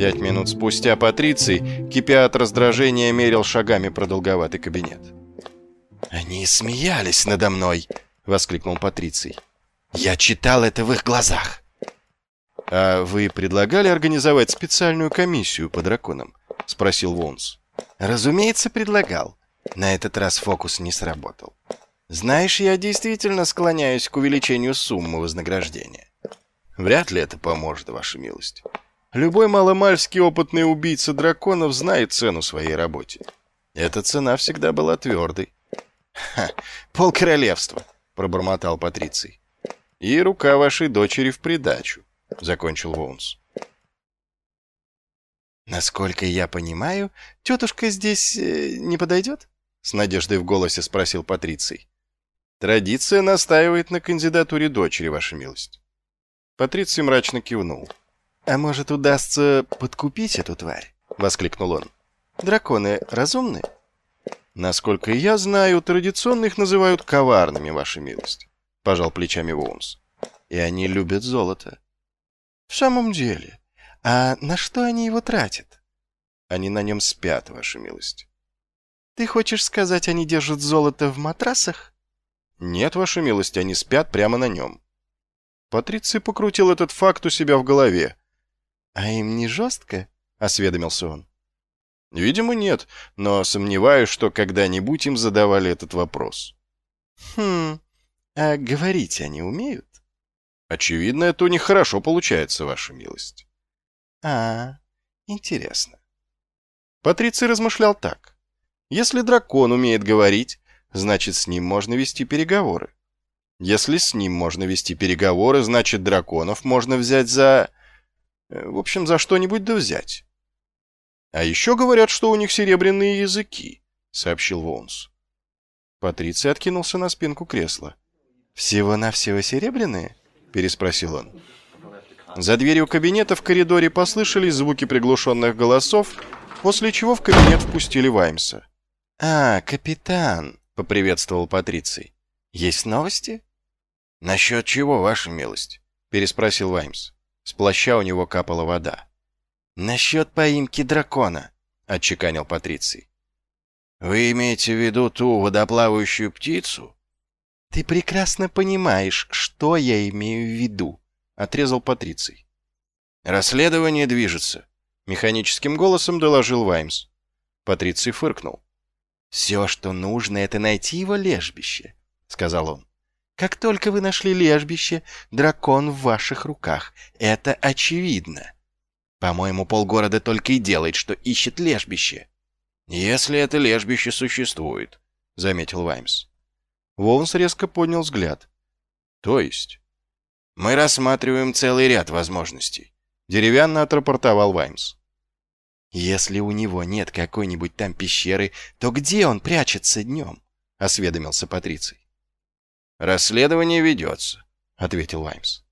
Пять минут спустя Патриций, кипя от раздражения, мерил шагами продолговатый кабинет. «Они смеялись надо мной!» — воскликнул Патриций. «Я читал это в их глазах!» «А вы предлагали организовать специальную комиссию по драконам?» — спросил Вонс. «Разумеется, предлагал. На этот раз фокус не сработал. Знаешь, я действительно склоняюсь к увеличению суммы вознаграждения». «Вряд ли это поможет, ваша милость. Любой маломальский опытный убийца драконов знает цену своей работе. Эта цена всегда была твердой». «Ха, полкоролевства», — пробормотал Патриций. «И рука вашей дочери в придачу», — закончил Воунс. «Насколько я понимаю, тетушка здесь э, не подойдет?» — с надеждой в голосе спросил Патриций. «Традиция настаивает на кандидатуре дочери, ваша милость». Патриций мрачно кивнул. «А может, удастся подкупить эту тварь?» — воскликнул он. «Драконы разумны?» «Насколько я знаю, традиционно их называют коварными, ваша милость», — пожал плечами Воунс. «И они любят золото». «В самом деле? А на что они его тратят?» «Они на нем спят, ваша милость». «Ты хочешь сказать, они держат золото в матрасах?» «Нет, ваша милость, они спят прямо на нем». Патриций покрутил этот факт у себя в голове. «А им не жестко?» — осведомился он. «Видимо, нет, но сомневаюсь, что когда-нибудь им задавали этот вопрос». «Хм, а говорить они умеют?» Очевидно, это у них хорошо получается, ваша милость. А, интересно. Патриций размышлял так. Если дракон умеет говорить, значит, с ним можно вести переговоры. Если с ним можно вести переговоры, значит, драконов можно взять за... Э, в общем, за что-нибудь да взять. А еще говорят, что у них серебряные языки, сообщил Воунс. Патриций откинулся на спинку кресла. Всего-навсего серебряные? — переспросил он. За дверью кабинета в коридоре послышались звуки приглушенных голосов, после чего в кабинет впустили Ваймса. «А, капитан», — поприветствовал Патриций. «Есть новости?» «Насчет чего, ваша милость?» — переспросил Ваймс. С плаща у него капала вода. «Насчет поимки дракона», — отчеканил Патриций. «Вы имеете в виду ту водоплавающую птицу?» «Ты прекрасно понимаешь, что я имею в виду», — отрезал Патриций. «Расследование движется», — механическим голосом доложил Ваймс. Патриций фыркнул. «Все, что нужно, это найти его лежбище», — сказал он. «Как только вы нашли лежбище, дракон в ваших руках. Это очевидно. По-моему, полгорода только и делает, что ищет лежбище». «Если это лежбище существует», — заметил Ваймс. Волнс резко поднял взгляд. «То есть?» «Мы рассматриваем целый ряд возможностей», — деревянно отрапортовал Ваймс. «Если у него нет какой-нибудь там пещеры, то где он прячется днем?» — осведомился Патриций. «Расследование ведется», — ответил Ваймс.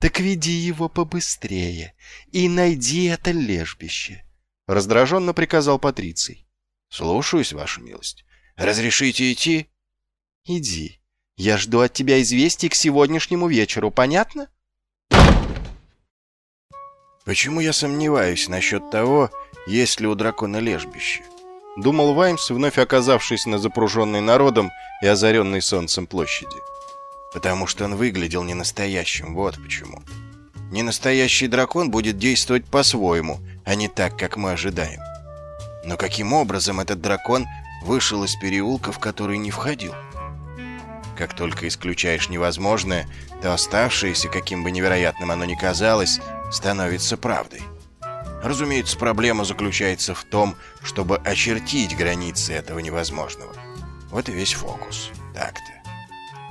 «Так веди его побыстрее и найди это лежбище», — раздраженно приказал Патриций. «Слушаюсь, ваша милость. Разрешите идти?» Иди. Я жду от тебя известий к сегодняшнему вечеру, понятно? Почему я сомневаюсь насчет того, есть ли у дракона лежбище? Думал Ваймс, вновь оказавшись на запруженной народом и озаренной солнцем площади. Потому что он выглядел ненастоящим, вот почему. Ненастоящий дракон будет действовать по-своему, а не так, как мы ожидаем. Но каким образом этот дракон вышел из переулка, в который не входил? Как только исключаешь невозможное, то оставшееся, каким бы невероятным оно ни казалось, становится правдой. Разумеется, проблема заключается в том, чтобы очертить границы этого невозможного. Вот и весь фокус. Так-то.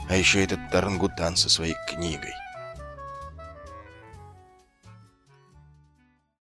А еще этот тарангутан со своей книгой.